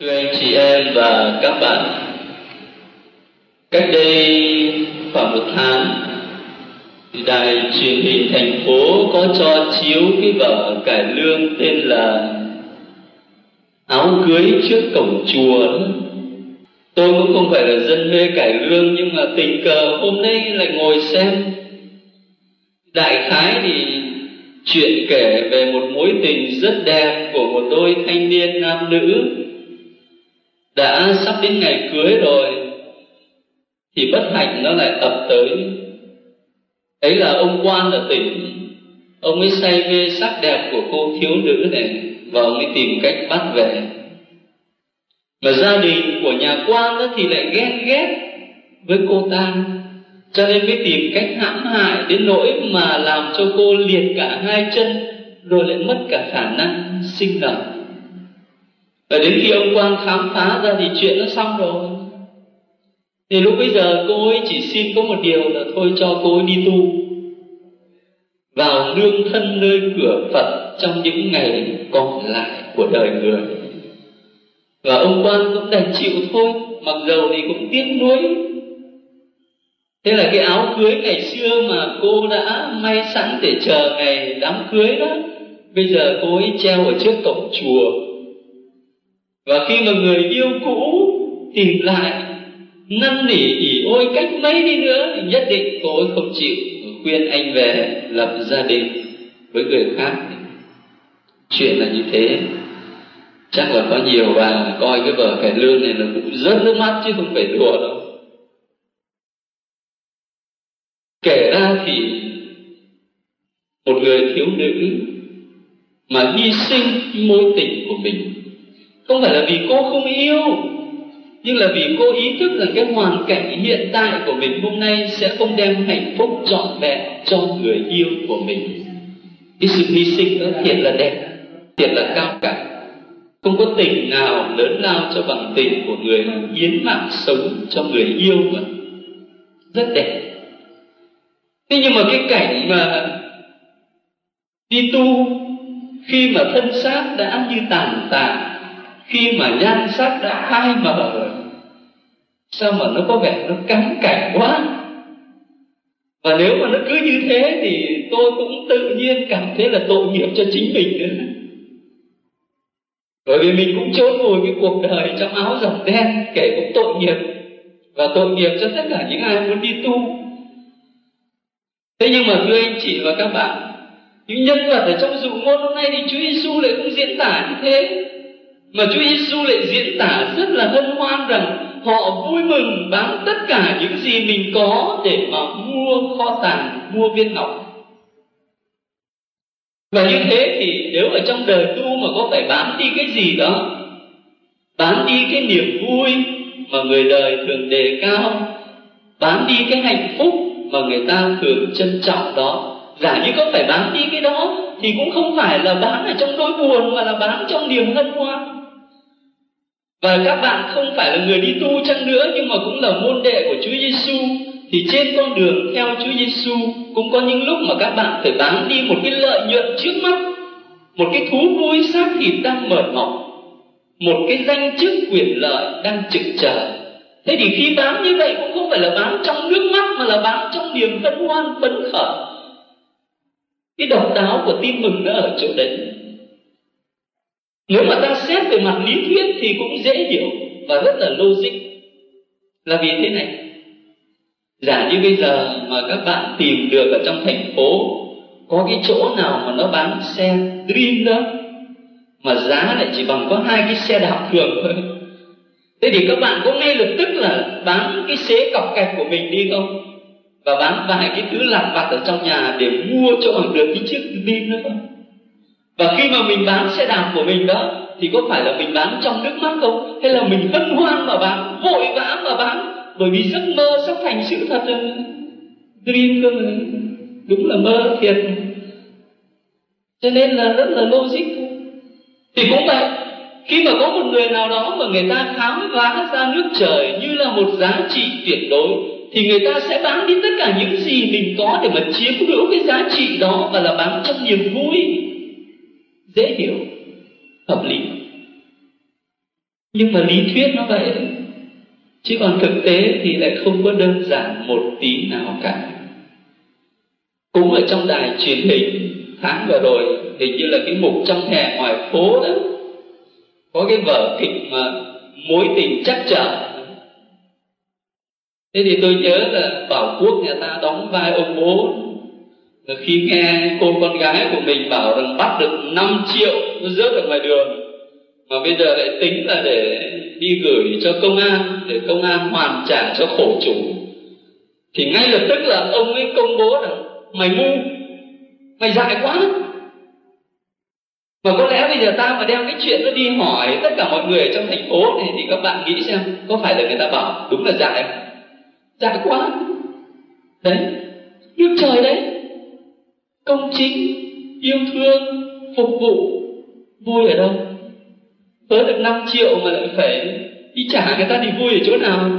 Thưa anh chị em và các bạn, cách đây khoảng một tháng, đài truyền hình thành phố có cho chiếu cái vở cải lương tên là áo cưới trước cổng chùa đó. Tôi cũng không phải là dân mê cải lương nhưng mà tình cờ hôm nay lại ngồi xem. Đại khái thì chuyện kể về một mối tình rất đẹp của một đôi thanh niên nam nữ đã sắp đến ngày cưới rồi, thì bất hạnh nó lại ập tới. Ấy là ông quan ở tỉnh. Ông ấy say mê sắc đẹp của cô thiếu nữ này, và ông ấy tìm cách bắt về. Mà gia đình của nhà quan đó thì lại ghen ghét với cô ta, cho nên mới tìm cách hãm hại đến nỗi mà làm cho cô liệt cả hai chân, rồi lại mất cả khả năng sinh nở và đến khi ông quan khám phá ra thì chuyện nó xong rồi. Thì lúc bây giờ cô ấy chỉ xin có một điều là thôi cho cô ấy đi tu. Vào nương thân nơi cửa Phật trong những ngày còn lại của đời người. Và ông quan cũng đành chịu thôi, mặc dầu thì cũng tiếc nuối. Thế là cái áo cưới ngày xưa mà cô đã may sẵn để chờ ngày đám cưới đó, bây giờ cô ấy treo ở trước cổng chùa và khi mà người yêu cũ tìm lại, năn nỉ ỉ ôi cách mấy đi nữa thì nhất định cô ấy không chịu khuyên anh về lập gia đình với người khác. Chuyện là như thế. Chắc là có nhiều bà coi cái vở cải lương này là cũng rớt nước mắt chứ không phải đùa đâu. Kể ra thì một người thiếu nữ mà hy sinh mối tình của mình không phải là vì cô không yêu, nhưng là vì cô ý thức rằng cái hoàn cảnh hiện tại của mình hôm nay sẽ không đem hạnh phúc trọn vẹn cho người yêu của mình. Cái sự hy sinh đó thiệt là đẹp, thiệt là cao cả. Không có tình nào lớn lao cho bằng tình của người hiến mạng sống cho người yêu mà rất đẹp. Thế nhưng mà cái cảnh mà đi tu khi mà thân xác đã như tàn tạ khi mà nhan sắc đã khai mở rồi, sao mà nó có vẻ nó cắm cảnh quá? Và nếu mà nó cứ như thế thì tôi cũng tự nhiên cảm thấy là tội nghiệp cho chính mình nữa. Bởi vì mình cũng chôn vùi cái cuộc đời trong áo dòng đen, kể cũng tội nghiệp, và tội nghiệp cho tất cả những ai muốn đi tu. Thế nhưng mà thưa anh chị và các bạn, những nhân vật ở trong dụ ngôn hôm nay thì Chúa Giêsu lại cũng diễn tả như thế mà Chúa Giêsu lại diễn tả rất là hân hoan rằng họ vui mừng bán tất cả những gì mình có để mà mua kho tàng, mua viên ngọc. Và như thế thì nếu ở trong đời tu mà có phải bán đi cái gì đó, bán đi cái niềm vui mà người đời thường đề cao, bán đi cái hạnh phúc mà người ta thường trân trọng đó, giả như có phải bán đi cái đó thì cũng không phải là bán ở trong nỗi buồn mà là bán trong niềm hân hoan và các bạn không phải là người đi tu chăng nữa nhưng mà cũng là môn đệ của Chúa Giêsu thì trên con đường theo Chúa Giêsu cũng có những lúc mà các bạn phải bán đi một cái lợi nhuận trước mắt, một cái thú vui xác thịt đang mở mọc, một cái danh chức quyền lợi đang trực chờ. Thế thì khi bán như vậy cũng không phải là bán trong nước mắt mà là bán trong niềm hân hoan phấn khởi. Cái độc đáo của tin mừng nó ở chỗ đấy. Nếu mà ta xét về mặt lý thuyết thì cũng dễ hiểu và rất là logic. Là vì thế này, giả như bây giờ mà các bạn tìm được ở trong thành phố, có cái chỗ nào mà nó bán xe dream đó, mà giá lại chỉ bằng có hai cái xe đạp thường thôi? Thế thì các bạn có ngay lập tức là bán cái xế cọc cạch của mình đi không? Và bán vài cái thứ lặt vặt ở trong nhà để mua cho bằng được cái chiếc pin đó và khi mà mình bán xe đạp của mình đó, thì có phải là mình bán trong nước mắt không? Hay là mình hân hoan mà bán, vội vã mà bán? Bởi vì giấc mơ sắp thành sự thật rồi dream cơ mà. Đúng là mơ thiệt. Cho nên là rất là logic. Thì cũng vậy, khi mà có một người nào đó mà người ta khám phá ra nước trời như là một giá trị tuyệt đối thì người ta sẽ bán đi tất cả những gì mình có để mà chiếm hữu cái giá trị đó và là bán trong niềm vui. Dễ hiểu, hợp lý. Nhưng mà lý thuyết nó vậy chứ còn thực tế thì lại không có đơn giản một tí nào cả. Cũng ở trong đài truyền hình, tháng vừa rồi, hình như là cái mục trong hè ngoài phố đó, có cái vở kịch mà mối tình chắc trở thế thì tôi nhớ là bảo quốc nhà ta đóng vai ông bố. Và khi nghe cô con gái của mình bảo rằng bắt được 5 triệu nó rớt ở ngoài đường, mà bây giờ lại tính là để đi gửi cho công an, để công an hoàn trả cho khổ chủ, thì ngay lập tức là ông ấy công bố rằng, mày ngu, mày dại quá. Mà có lẽ bây giờ ta mà đem cái chuyện đó đi hỏi tất cả mọi người ở trong thành phố này thì các bạn nghĩ xem có phải là người ta bảo đúng là dại không? Dại quá. Đấy nước trời đấy. Công chính, yêu thương, phục vụ, vui ở đâu? Tới được 5 triệu mà lại phải đi trả người ta thì vui ở chỗ nào?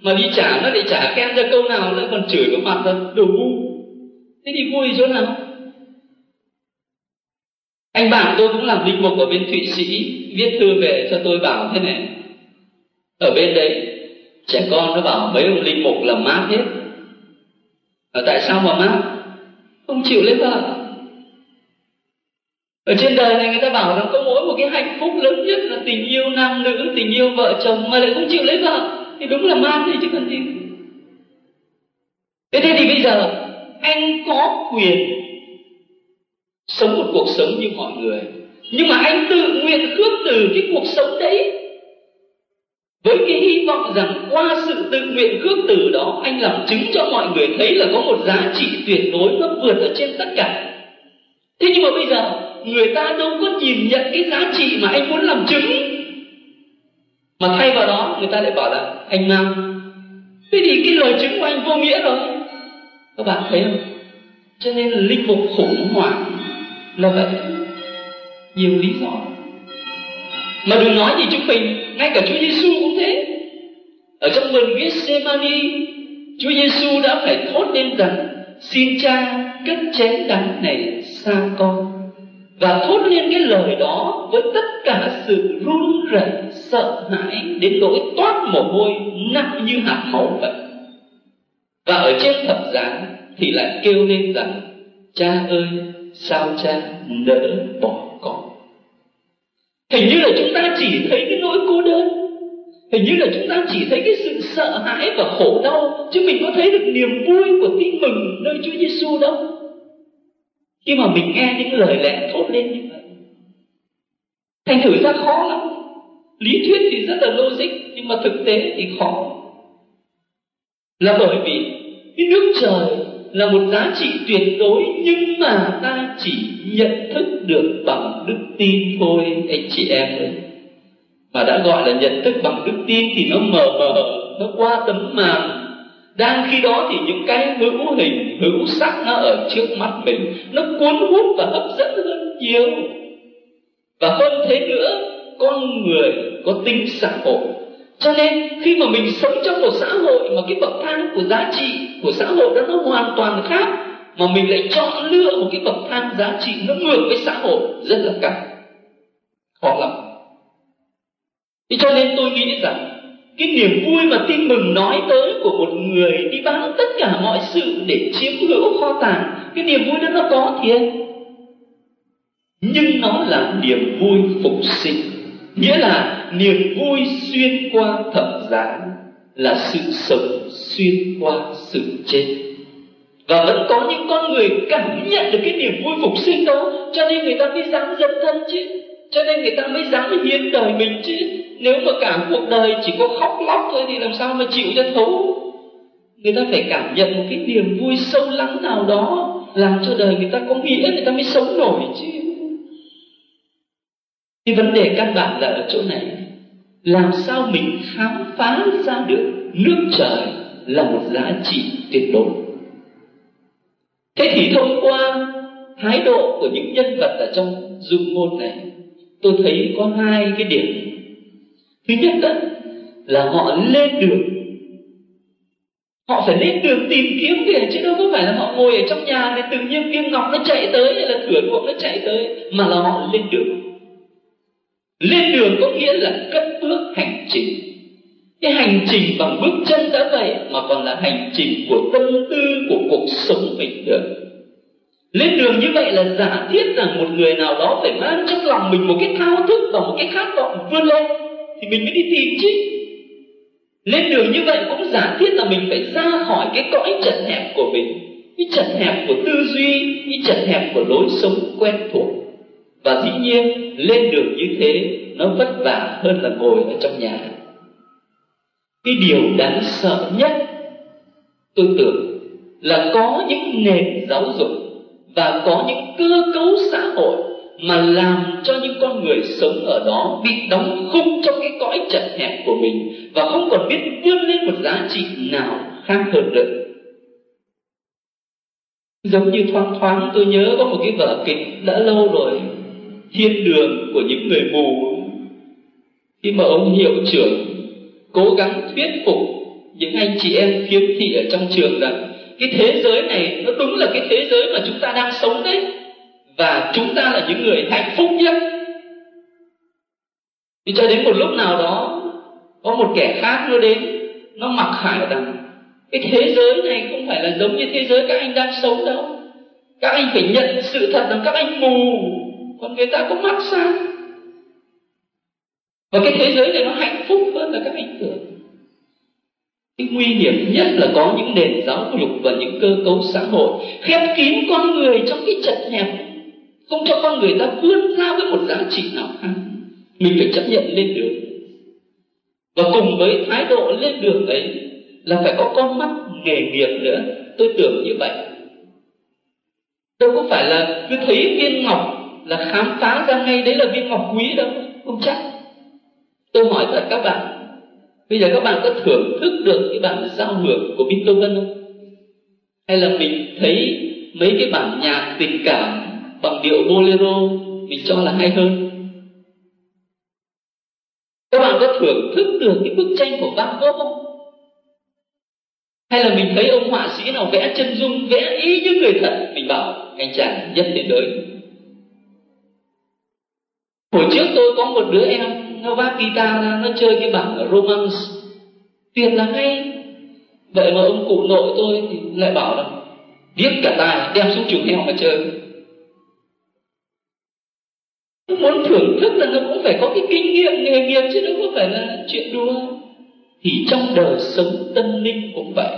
Mà đi trả nó lại trả kem ra câu nào, nó còn chửi vào mặt ra đồ ngu. Thế thì vui ở chỗ nào? Anh bạn tôi cũng làm linh mục ở bên thụy sĩ, viết thư về cho tôi bảo thế này. Ở bên đấy trẻ con nó bảo, mấy ông linh mục là mát hết. Và tại sao mà mát? Không chịu lấy vợ. Ở trên đời này người ta bảo rằng có mỗi một cái hạnh phúc lớn nhất là tình yêu nam nữ, tình yêu vợ chồng mà lại không chịu lấy vợ. Thì đúng là man đấy chứ còn gì. Thế thế thì bây giờ anh có quyền sống một cuộc sống như mọi người. Nhưng mà anh tự nguyện khước từ cái cuộc sống đấy với cái hy vọng rằng qua sự tự nguyện khước từ đó, anh làm chứng cho mọi người thấy là có một giá trị tuyệt đối nó vượt ở trên tất cả. Thế nhưng mà bây giờ, người ta đâu có nhìn nhận cái giá trị mà anh muốn làm chứng. Mà thay vào đó, người ta lại bảo là, anh nam, thế thì cái lời chứng của anh vô nghĩa rồi. Các bạn thấy không? Cho nên linh mục khủng hoảng là vậy. Nhiều lý do mà đừng nói gì chúng mình, ngay cả Chúa Giêsu cũng thế. Ở trong vườn Gethsemane, Chúa Giêsu đã phải thốt lên rằng, xin cha cất chén đắng này xa con. Và thốt lên cái lời đó với tất cả sự run rẩy, sợ hãi, đến nỗi toát mồ hôi nặng như hạt máu vậy. Và ở trên thập giá thì lại kêu lên rằng, cha ơi, sao cha nỡ bỏ con? Hình như là chúng ta chỉ thấy cái nỗi cô đơn. Hình như là chúng ta chỉ thấy cái sự sợ hãi và khổ đau, chứ mình có thấy được niềm vui của tin mừng nơi Chúa Giêsu đâu. Khi mà mình nghe những lời lẽ thốt lên như vậy, thành thử ra khó lắm. Lý thuyết thì rất là logic, nhưng mà thực tế thì khó. Là bởi vì cái nước trời là một giá trị tuyệt đối, nhưng mà ta chỉ nhận thức được bằng đức tin thôi, anh chị em ơi. Mà đã gọi là nhận thức bằng đức tin thì nó mờ mờ, nó qua tấm màn. Đang khi đó thì những cái hữu hình, hữu sắc nó ở trước mắt mình, nó cuốn hút và hấp dẫn hơn nhiều. Và hơn thế nữa, con người có tính xã hội cho nên, khi mà mình sống trong một xã hội mà cái bậc thang của giá trị của xã hội đó nó hoàn toàn khác, mà mình lại chọn lựa một cái bậc thang giá trị nó ngược với xã hội, rất là căng, khó lắm. Thì cho nên tôi nghĩ rằng, cái niềm vui mà tin mừng nói tới của một người đi bán tất cả mọi sự để chiếm hữu kho tàng, cái niềm vui đó nó có thiệt. Nhưng nó là niềm vui phục sinh nghĩa là niềm vui xuyên qua thập giá là sự sống xuyên qua sự chết. Và vẫn có những con người cảm nhận được cái niềm vui phục sinh đó, cho nên người ta mới dám dấn thân chứ. Cho nên người ta mới dám hiến đời mình chứ. Nếu mà cả cuộc đời chỉ có khóc lóc thôi thì làm sao mà chịu cho thấu? Người ta phải cảm nhận một cái niềm vui sâu lắng nào đó, làm cho đời người ta có nghĩa, người ta mới sống nổi chứ cái vấn đề căn bản là ở chỗ này. Làm sao mình khám phá ra được nước trời là một giá trị tuyệt đối. Thế thì thông qua thái độ của những nhân vật ở trong dung ngôn này, tôi thấy có hai cái điểm. Thứ nhất đó là họ lên đường. Họ phải lên đường tìm kiếm kìa, chứ đâu có phải là họ ngồi ở trong nhà thì tự nhiên viên ngọc nó chạy tới hay là thửa ruộng nó chạy tới, mà là họ lên đường lên đường có nghĩa là cất bước hành trình, cái hành trình bằng bước chân đã vậy mà còn là hành trình của tâm tư của cuộc sống mình nữa lên đường như vậy là giả thiết rằng một người nào đó phải mang trong lòng mình một cái thao thức và một cái khát vọng vươn lên thì mình mới đi tìm chứ. Lên đường như vậy cũng giả thiết là mình phải ra khỏi cái cõi chật hẹp của mình cái chật hẹp của tư duy cái chật hẹp của lối sống quen thuộc và dĩ nhiên, lên đường như thế, nó vất vả hơn là ngồi ở trong nhà. Cái điều đáng sợ nhất, tôi tưởng, là có những nền giáo dục và có những cơ cấu xã hội mà làm cho những con người sống ở đó bị đóng khung trong cái cõi chật hẹp của mình và không còn biết vươn lên một giá trị nào khác hơn nữa giống như thoáng thoáng, tôi nhớ có một cái vở kịch đã lâu rồi thiên đường của những người mù. Khi mà ông hiệu trưởng cố gắng thuyết phục những anh chị em khiếm thị ở trong trường rằng cái thế giới này nó đúng là cái thế giới mà chúng ta đang sống đấy, và chúng ta là những người hạnh phúc nhất. Thì cho đến một lúc nào đó, có một kẻ khác nó đến, nó mặc khải rằng cái thế giới này không phải là giống như thế giới các anh đang sống đâu. Các anh phải nhận sự thật rằng các anh mù còn người ta có mắt sao? Và cái thế giới này nó hạnh phúc hơn là các ảnh hưởng cái nguy hiểm nhất là có những nền giáo dục và những cơ cấu xã hội khép kín con người trong cái chật hẹp. Không cho con người ta vươn ra với một giá trị nào khác. Mình phải chấp nhận lên đường. Và cùng với thái độ lên đường ấy là phải có con mắt nghề nghiệp nữa. Tôi tưởng như vậy. Đâu có phải là cứ thấy viên ngọc là khám phá ra ngay đấy là viên ngọc quý đâu, không chắc. Tôi hỏi thật các bạn, bây giờ các bạn có thưởng thức được cái bản giao hưởng của Beethoven không? Hay là mình thấy mấy cái bản nhạc tình cảm bằng điệu bolero mình cho là hay hơn? Các bạn có thưởng thức được cái bức tranh của Van Gogh không? Hay là mình thấy ông họa sĩ nào vẽ chân dung, vẽ ý như người thật? Mình bảo, anh chàng nhất thế giới hồi trước tôi có một đứa em, nó vác guitar ra, nó chơi cái bản romance. Tuyệt là hay vậy mà ông cụ nội tôi thì lại bảo là viết cả tài, đem xuống chuồng heo mà chơi. Nó muốn thưởng thức là nó cũng phải có cái kinh nghiệm nghề nghiệp chứ, nó không phải là chuyện đùa. Thì trong đời sống tâm linh cũng vậy.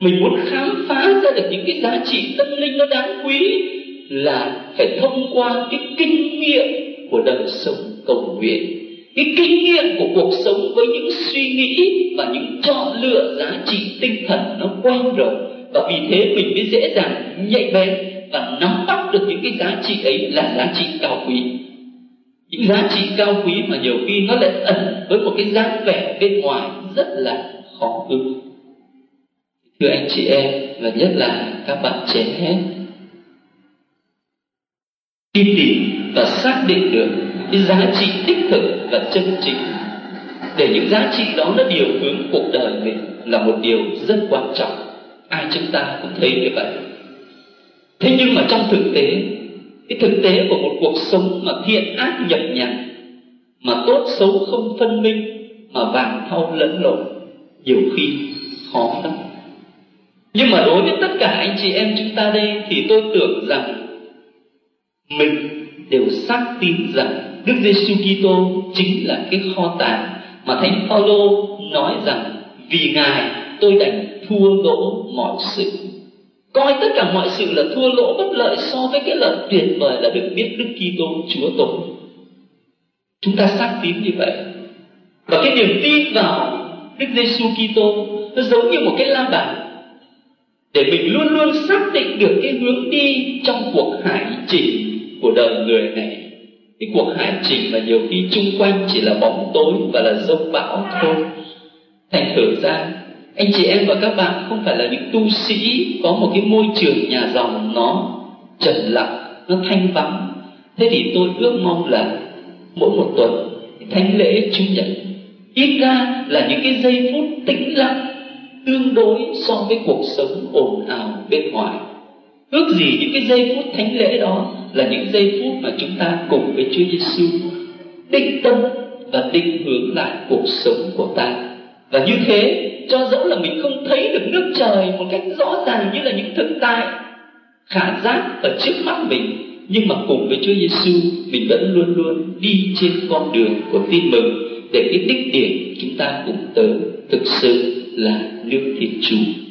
Mình muốn khám phá ra được những cái giá trị tâm linh nó đáng quý là phải thông qua cái kinh nghiệm của đời sống cầu nguyện. Cái kinh nghiệm của cuộc sống với những suy nghĩ và những chọn lựa giá trị tinh thần nó quen rồi và vì thế mình mới dễ dàng nhạy bén và nắm bắt được những cái giá trị ấy là giá trị cao quý. Những giá trị cao quý mà nhiều khi nó lại ẩn với một cái dáng vẻ bên ngoài rất là khó ưa thưa anh chị em, và nhất là các bạn trẻ đi tìm và xác định được cái giá trị đích thực và chân chính. Để những giá trị đó nó điều hướng cuộc đời mình là một điều rất quan trọng. Ai chúng ta cũng thấy như vậy. Thế nhưng mà trong thực tế, cái thực tế của một cuộc sống mà thiện ác nhập nhằng mà tốt xấu không phân minh, mà vàng thau lẫn lộn, nhiều khi khó lắm. Nhưng mà đối với tất cả anh chị em chúng ta đây thì tôi tưởng rằng mình đều xác tín rằng Đức Giêsu Kitô chính là cái kho tàng mà Thánh Phaolô nói rằng vì Ngài tôi đành thua lỗ mọi sự. Coi tất cả mọi sự là thua lỗ bất lợi so với cái lợi tuyệt vời là được biết Đức Kitô Chúa tôi. Chúng ta xác tín như vậy. Và cái niềm tin vào Đức Giêsu Kitô nó giống như một cái la bàn để mình luôn luôn xác định được cái hướng đi trong cuộc hải trình của đời người này. Cái cuộc hành trình mà nhiều khi chung quanh chỉ là bóng tối và là rông bão thôi. Thành thử ra, anh chị em và các bạn không phải là những tu sĩ có một cái môi trường nhà dòng nó trầm lặng, nó thanh vắng. Thế thì tôi ước mong là mỗi một tuần, thánh lễ chủ nhật, ít ra là những cái giây phút tĩnh lặng tương đối so với cuộc sống ồn ào bên ngoài. Ước gì những cái giây phút thánh lễ đó là những giây phút mà chúng ta cùng với Chúa Giêsu định tâm và định hướng lại cuộc sống của ta. Và như thế, cho dẫu là mình không thấy được nước trời một cách rõ ràng như là những thực tại, khả giác ở trước mắt mình, nhưng mà cùng với Chúa Giêsu, mình vẫn luôn luôn đi trên con đường của tin mừng để cái đích điểm chúng ta cùng tới thực sự là nước Thiên Chúa.